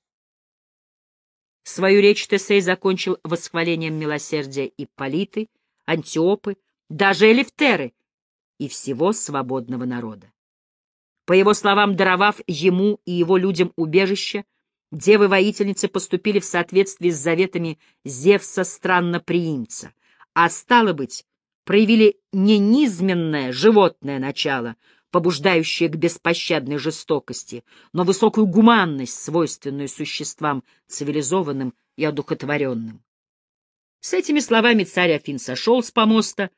Свою речь Тесей закончил восхвалением милосердия Ипполиты, Антиопы, даже Элифтеры и всего свободного народа. По его словам, даровав ему и его людям убежище, девы-воительницы поступили в соответствии с заветами Зевса странноприимца, а стало быть, проявили не низменное животное начало, побуждающее к беспощадной жестокости, но высокую гуманность, свойственную существам цивилизованным и одухотворенным. С этими словами царь Афин сошел с помоста,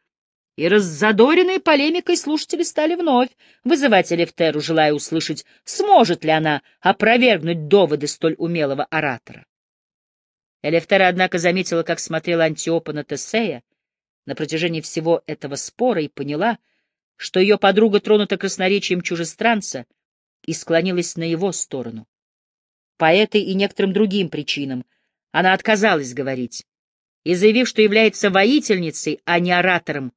и раззадоренные полемикой слушатели стали вновь вызывать Элефтеру, желая услышать, сможет ли она опровергнуть доводы столь умелого оратора. Элефтера, однако, заметила, как смотрела Антиопа на Тесея на протяжении всего этого спора и поняла, что ее подруга тронута красноречием чужестранца и склонилась на его сторону. По этой и некоторым другим причинам она отказалась говорить и, заявив, что является воительницей, а не оратором,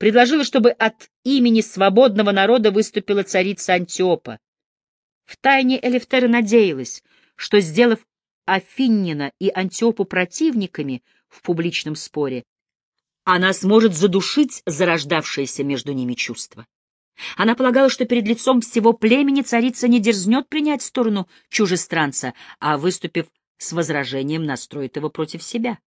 предложила, чтобы от имени свободного народа выступила царица Антиопа. Втайне Элефтера надеялась, что, сделав Афиннина и Антиопу противниками в публичном споре, она сможет задушить зарождавшееся между ними чувство. Она полагала, что перед лицом всего племени царица не дерзнет принять сторону чужестранца, а, выступив с возражением, настроит его против себя.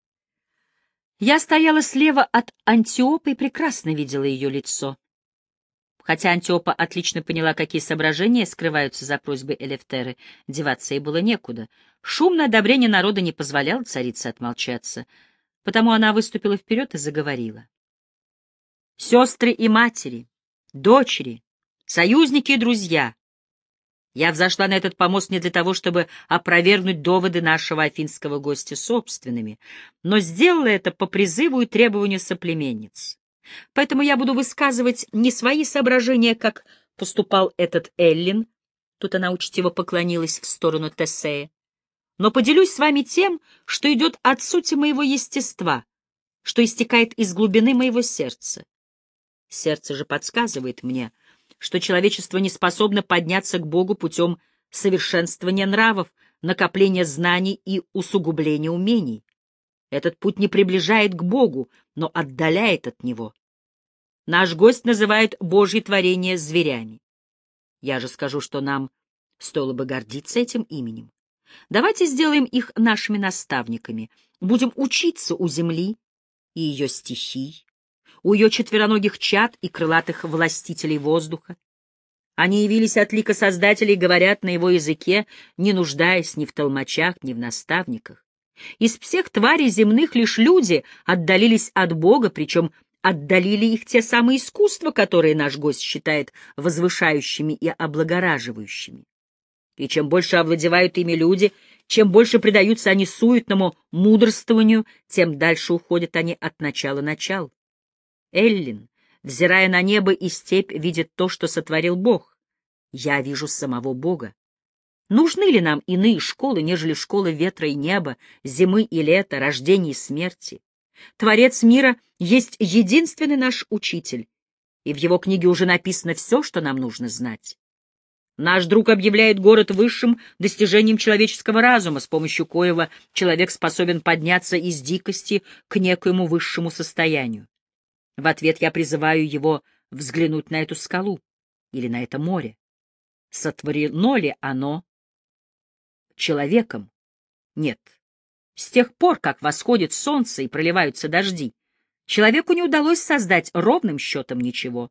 Я стояла слева от Антиопы и прекрасно видела ее лицо. Хотя Антиопа отлично поняла, какие соображения скрываются за просьбой Элефтеры, деваться ей было некуда. Шумное одобрение народа не позволяло царице отмолчаться — Потому она выступила вперед и заговорила. «Сестры и матери, дочери, союзники и друзья, я взошла на этот помост не для того, чтобы опровергнуть доводы нашего афинского гостя собственными, но сделала это по призыву и требованию соплеменниц. Поэтому я буду высказывать не свои соображения, как поступал этот Эллин, тут она учтиво поклонилась в сторону Тесея, но поделюсь с вами тем, что идет от сути моего естества, что истекает из глубины моего сердца. Сердце же подсказывает мне, что человечество не способно подняться к Богу путем совершенствования нравов, накопления знаний и усугубления умений. Этот путь не приближает к Богу, но отдаляет от Него. Наш гость называет Божье творение зверями. Я же скажу, что нам стоило бы гордиться этим именем. Давайте сделаем их нашими наставниками, будем учиться у земли и ее стихий, у ее четвероногих чад и крылатых властителей воздуха. Они явились от лика Создателя и говорят на его языке, не нуждаясь ни в толмачах, ни в наставниках. Из всех тварей земных лишь люди отдалились от Бога, причем отдалили их те самые искусства, которые наш гость считает возвышающими и облагораживающими. И чем больше овладевают ими люди, чем больше предаются они суетному мудрствованию, тем дальше уходят они от начала начал. Эллин, взирая на небо и степь, видит то, что сотворил Бог. Я вижу самого Бога. Нужны ли нам иные школы, нежели школы ветра и неба, зимы и лета, рождения и смерти? Творец мира есть единственный наш учитель, и в его книге уже написано все, что нам нужно знать. Наш друг объявляет город высшим достижением человеческого разума, с помощью коего человек способен подняться из дикости к некоему высшему состоянию. В ответ я призываю его взглянуть на эту скалу или на это море. Сотворено ли оно человеком? Нет. С тех пор, как восходит солнце и проливаются дожди, человеку не удалось создать ровным счетом ничего.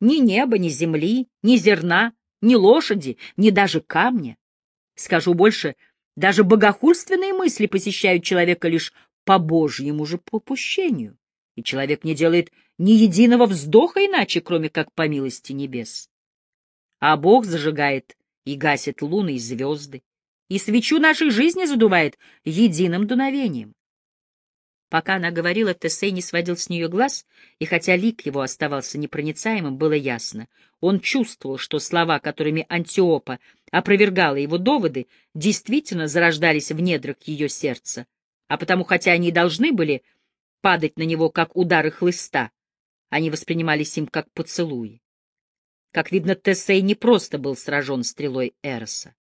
Ни неба, ни земли, ни зерна, ни лошади, ни даже камня. Скажу больше, даже богохульственные мысли посещают человека лишь по Божьему же попущению, и человек не делает ни единого вздоха иначе, кроме как по милости небес. А Бог зажигает и гасит луны и звезды, и свечу нашей жизни задувает единым дуновением. Пока она говорила, Тесей не сводил с нее глаз, и хотя лик его оставался непроницаемым, было ясно. Он чувствовал, что слова, которыми Антиопа опровергала его доводы, действительно зарождались в недрах ее сердца, а потому, хотя они и должны были падать на него, как удары хлыста, они воспринимались им как поцелуи. Как видно, Тесей не просто был сражен стрелой Эроса.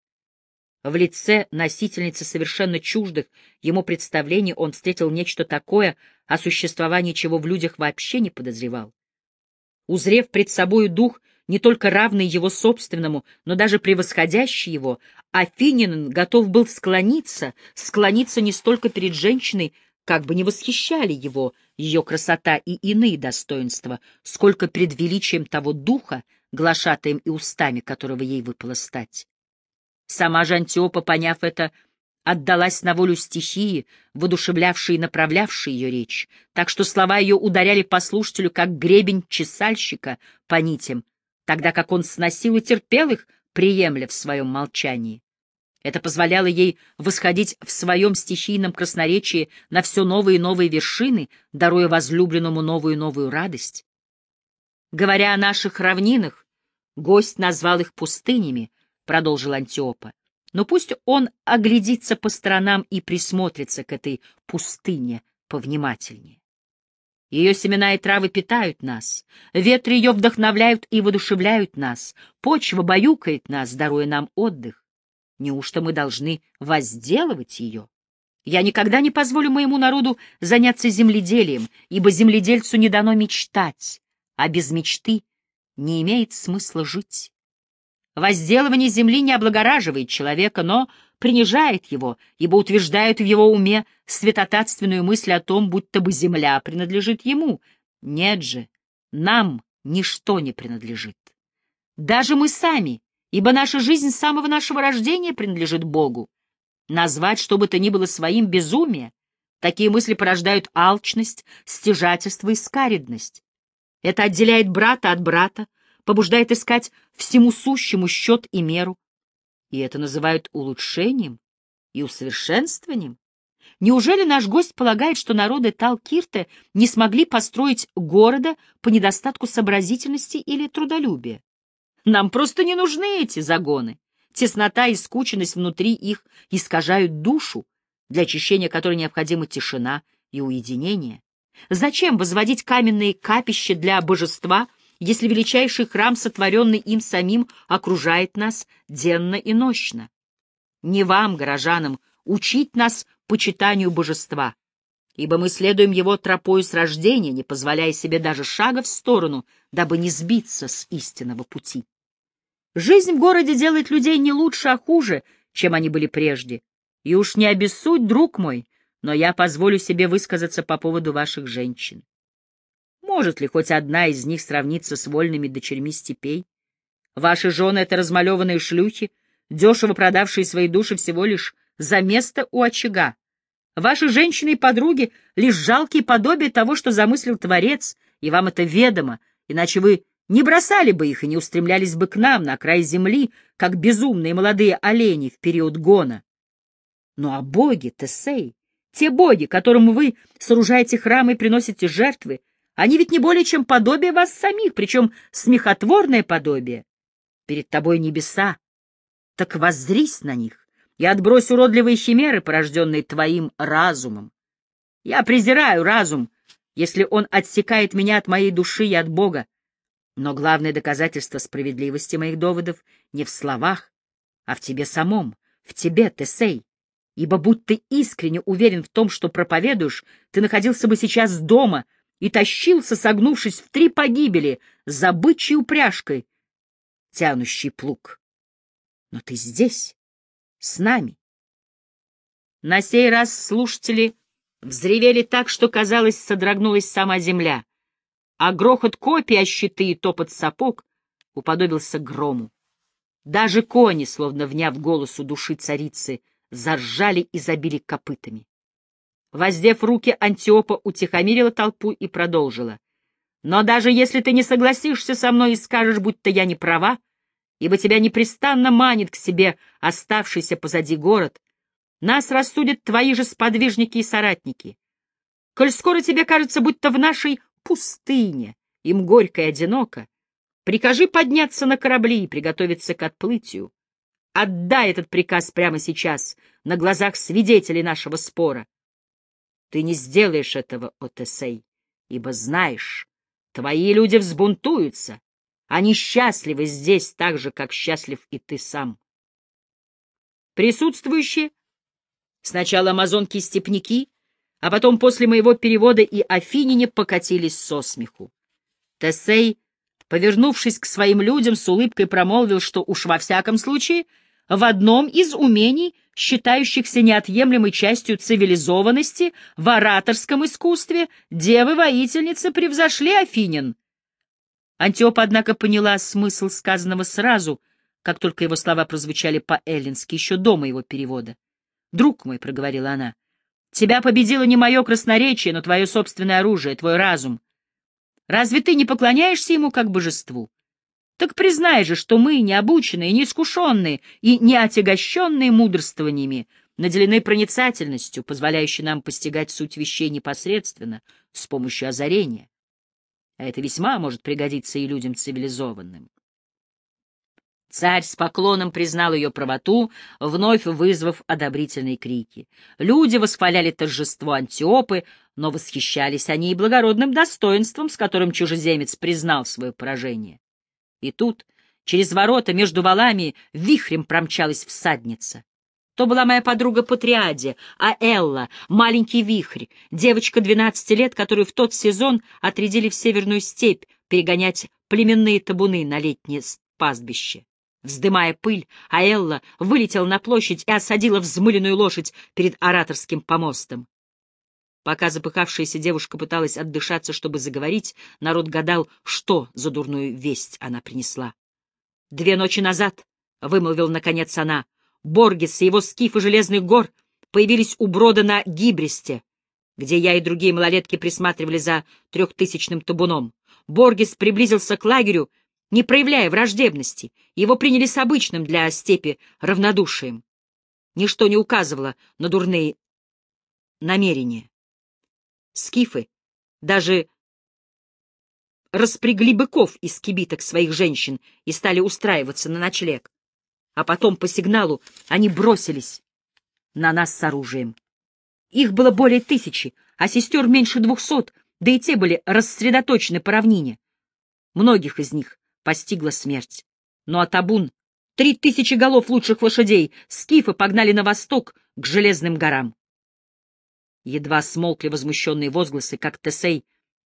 В лице носительницы совершенно чуждых ему представлений он встретил нечто такое, о существовании чего в людях вообще не подозревал. Узрев пред собою дух, не только равный его собственному, но даже превосходящий его, Афинин готов был склониться, склониться не столько перед женщиной, как бы не восхищали его, ее красота и иные достоинства, сколько пред величием того духа, глашатаем и устами которого ей выпало стать. Сама же Антиопа, поняв это, отдалась на волю стихии, воодушевлявшей и направлявшей ее речь, так что слова ее ударяли по слушателю, как гребень чесальщика по нитям, тогда как он сносил и терпел их, приемля в своем молчании. Это позволяло ей восходить в своем стихийном красноречии на все новые и новые вершины, даруя возлюбленному новую и новую радость. Говоря о наших равнинах, гость назвал их пустынями, — продолжил Антиопа. «Но пусть он оглядится по сторонам и присмотрится к этой пустыне повнимательнее. Ее семена и травы питают нас, ветры ее вдохновляют и воодушевляют нас, почва баюкает нас, даруя нам отдых. Неужто мы должны возделывать ее? Я никогда не позволю моему народу заняться земледелием, ибо земледельцу не дано мечтать, а без мечты не имеет смысла жить. Возделывание земли не облагораживает человека, но принижает его, ибо утверждают в его уме святотатственную мысль о том, будто бы земля принадлежит ему. Нет же, нам ничто не принадлежит. Даже мы сами, ибо наша жизнь с самого нашего рождения принадлежит Богу. Назвать что бы то ни было своим безумие. Такие мысли порождают алчность, стяжательство и скаридность. Это отделяет брата от брата, побуждает искать всему сущему счет и меру. И это называют улучшением и усовершенствованием. Неужели наш гость полагает, что народы Талкирте не смогли построить города по недостатку сообразительности или трудолюбия? Нам просто не нужны эти загоны. Теснота и скученность внутри их искажают душу, для очищения которой необходима тишина и уединение. Зачем возводить каменные капища для божества, если величайший храм, сотворенный им самим, окружает нас денно и нощно. Не вам, горожанам, учить нас почитанию божества, ибо мы следуем его тропою с рождения, не позволяя себе даже шага в сторону, дабы не сбиться с истинного пути. Жизнь в городе делает людей не лучше, а хуже, чем они были прежде. И уж не обессудь, друг мой, но я позволю себе высказаться по поводу ваших женщин. Может ли хоть одна из них сравниться с вольными дочерьми степей? Ваши жены — это размалеванные шлюхи, дешево продавшие свои души всего лишь за место у очага. Ваши женщины и подруги — лишь жалкие подобия того, что замыслил Творец, и вам это ведомо, иначе вы не бросали бы их и не устремлялись бы к нам на край земли, как безумные молодые олени в период гона. Ну а боги, Тесей, те боги, которым вы сооружаете храмы и приносите жертвы, они ведь не более чем подобие вас самих, причем смехотворное подобие. Перед тобой небеса. Так воззрись на них и отбрось уродливые химеры, порожденные твоим разумом. Я презираю разум, если он отсекает меня от моей души и от Бога. Но главное доказательство справедливости моих доводов не в словах, а в тебе самом, в тебе, Тесей. Ибо будь ты искренне уверен в том, что проповедуешь, ты находился бы сейчас дома — и тащился, согнувшись в три погибели, за бычьей упряжкой, тянущий плуг. Но ты здесь, с нами. На сей раз слушатели взревели так, что, казалось, содрогнулась сама земля, а грохот копий о щиты и топот сапог уподобился грому. Даже кони, словно вняв голосу души царицы, заржали и забили копытами. Воздев руки, Антиопа утихомирила толпу и продолжила. «Но даже если ты не согласишься со мной и скажешь, будто я не права, ибо тебя непрестанно манит к себе оставшийся позади город. Нас рассудят твои же сподвижники и соратники. Коль скоро тебе кажется, будто в нашей пустыне им горько и одиноко, прикажи подняться на корабли и приготовиться к отплытию. Отдай этот приказ прямо сейчас, на глазах свидетелей нашего спора. Ты не сделаешь этого, Отесей, ибо знаешь, твои люди взбунтуются. Они счастливы здесь так же, как счастлив и ты сам. Присутствующие, сначала амазонки-степняки, а потом после моего перевода и афиняне покатились со смеху. Тесей, повернувшись к своим людям, с улыбкой промолвил, что уж во всяком случае — в одном из умений, считающихся неотъемлемой частью цивилизованности, в ораторском искусстве, девы-воительницы превзошли Афинин. Антиопа, однако, поняла смысл сказанного сразу, как только его слова прозвучали по-эллински, еще до моего перевода. «Друг мой», — проговорила она, — «тебя победило не мое красноречие, но твое собственное оружие, твой разум. Разве ты не поклоняешься ему как божеству? Так признай же, что мы, необученные, неискушенные и не отягощенные мудрствованиями, наделены проницательностью, позволяющей нам постигать суть вещей непосредственно, с помощью озарения. А это весьма может пригодиться и людям цивилизованным. Царь с поклоном признал ее правоту, вновь вызвав одобрительные крики. Люди восхваляли торжество Антиопы, но восхищались они и благородным достоинством, с которым чужеземец признал свое поражение. И тут, через ворота между валами, вихрем промчалась всадница. То была моя подруга Патриаде, а Элла — маленький вихрь, девочка 12 лет, которую в тот сезон отрядили в Северную степь перегонять племенные табуны на летнее пастбище. Вздымая пыль, Аэлла вылетела на площадь и осадила взмыленную лошадь перед ораторским помостом. Пока запыхавшаяся девушка пыталась отдышаться, чтобы заговорить, народ гадал, что за дурную весть она принесла. «Две ночи назад», — вымолвил наконец она, — «Боргес и его скифы Железных гор появились у брода на Гибресте, где я и другие малолетки присматривали за трехтысячным табуном. Боргес приблизился к лагерю, не проявляя враждебности. Его приняли с обычным для степи равнодушием. Ничто не указывало на дурные намерения скифы даже распрягли быков из кибиток своих женщин и стали устраиваться на ночлег. А потом по сигналу они бросились на нас с оружием. Их было более тысячи, а сестер меньше двухсот, да и те были рассредоточены по равнине. Многих из них постигла смерть. Ну а табун, три тысячи голов лучших лошадей, скифы погнали на восток к Железным горам. Едва смолкли возмущенные возгласы, как Тесей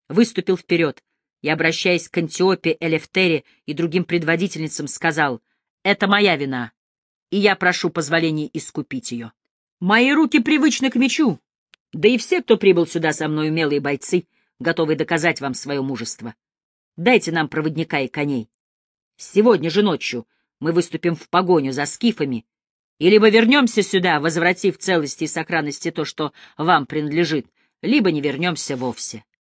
выступил вперед и, обращаясь к Антиопе, Элефтере и другим предводительницам, сказал, «Это моя вина, и я прошу позволения искупить ее. Мои руки привычны к мечу, да и все, кто прибыл сюда со мной, умелые бойцы, готовы доказать вам свое мужество. Дайте нам проводника и коней. Сегодня же ночью мы выступим в погоню за скифами и либо вернемся сюда, возвратив целости и сохранности то, что вам принадлежит, либо не вернемся вовсе.